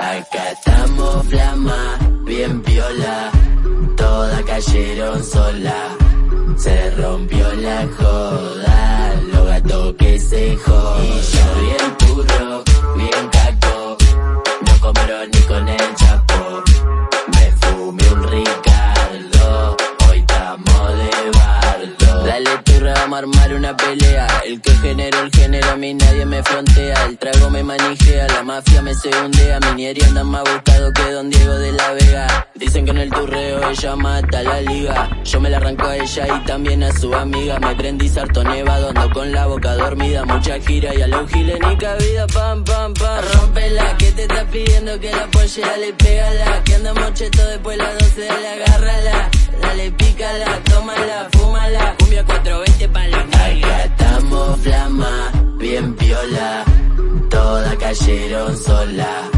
Acá estamos flama, bien piola, todas cayeron sola. Se rompió la joda, los gatos que se jodan. Turra, vamos a armar una pelea. El que generó el género, a mí nadie me frontea. El trago me manijea, la mafia me segundea. Minieri anda más buscado que Don Diego de la Vega. Dicen que en el turreo ella mata la liga. Yo me la arranco a ella y también a su amiga. Me prendí sarto nevado, con la boca dormida. Mucha gira y a los giles ni cabida. Pam, pam, pam. Rompela, que te está pidiendo que la apoye, dale, pégala. Que andamos cheto después las 12, dale, agárrala. Dale, pícala, cayeron sola.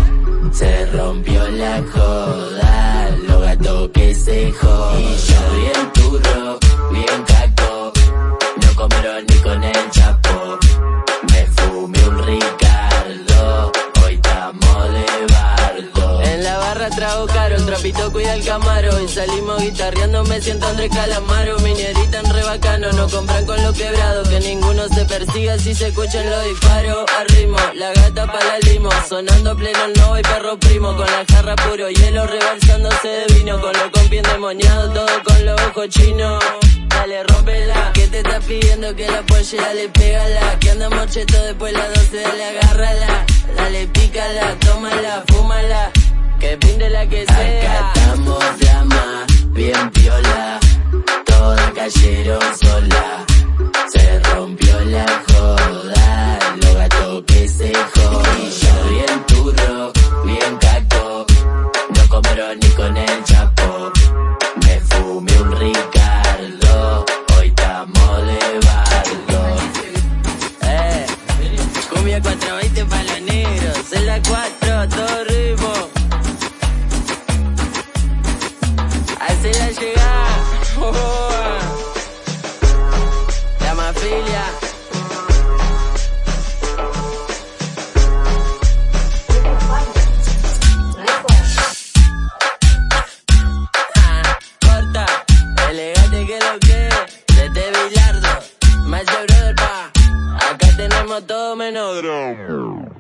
Se rompió la joda, los gatos que se jodan. Y yo bien turro, bien caco, no comieron ni con el chapo. Me fumé un Ricardo, hoy estamos de bardo. En la barra trago caro, el trapito cuida el camaro. Y salimos guitarreando, me siento André Calamaro. Minierita en re bacano, no compran con lo quebrado. Que ninguno se persiga si se escuchan los disparos. Al ritmo, la gata pa' la limo. Sonando pleno novo y perro primo. Con la jarra puro hielo, rebalsándose de vino. Con los compi endemoniados, todo con los ojos chinos. Dale, rompela, que te está pidiendo que la apoye, dale, pégala. Que andamos cheto después las 12, dale, agárrala. Dale, pícala, tómala, fúmala. Que pinde la que sea. Acá estamos flama, bien piola. Todas cayeron sola. Se rompió la joda. Los gatos que se jodan. Y yo bien turro, bien caco. No comieron ni con el chapo. Me fumé un Ricardo. Hoy estamos de bardo. Eh, cumbia 420 pa' los negros. En la 4, todo llegar. Mafilia. Ah, corta, elegante que lo que de este Bilardo, Macho Brother pa, acá tenemos todo menos drum.